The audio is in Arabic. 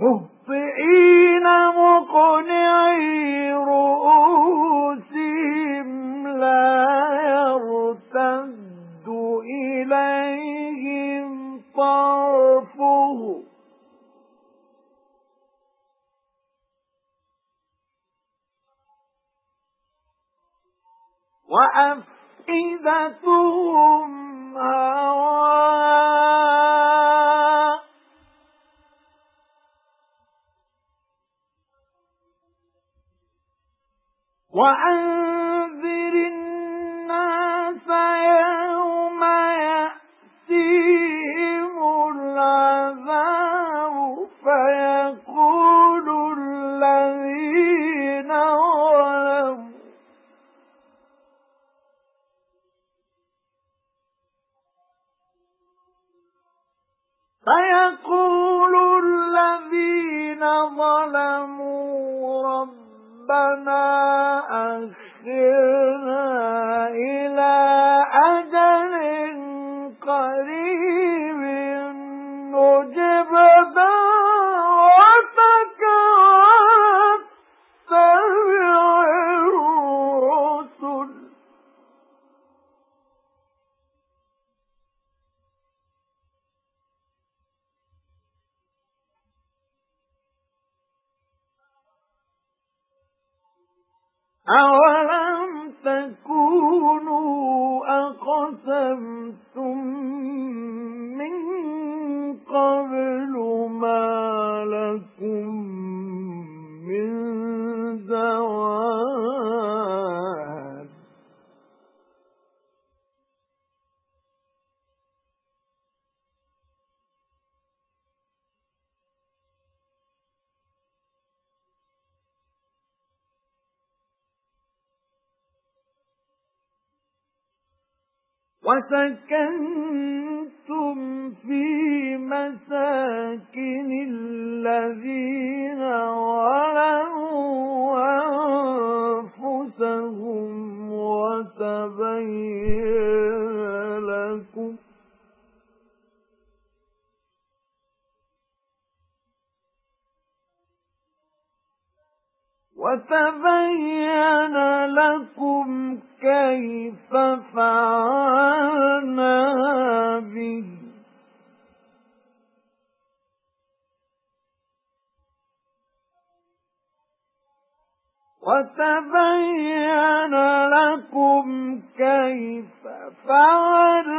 مهطئين مقنعي رؤوسهم لا يرتد إليهم طرفه. وأفئدتهم هواء وأنذر الناس يوم يأتيهم العذاب فيقول الذين ظلموا. فيقول الذين ظلموا ربنا أخرنا أَوَلَمْ تَكُونُوا أَقْسَمْتُمْ وَسَكَنْتُمْ فِي مَسَاكِنِ الَّذِينَ ظَلَمُوا أَنفُسَهُمْ وَتَبَيَّنَ لَكُمْ كَيْفَ فَعَلْنَا بِهِ. وَتَبَيَّنَ لَكُمْ كَيْفَ فَعَلْنَا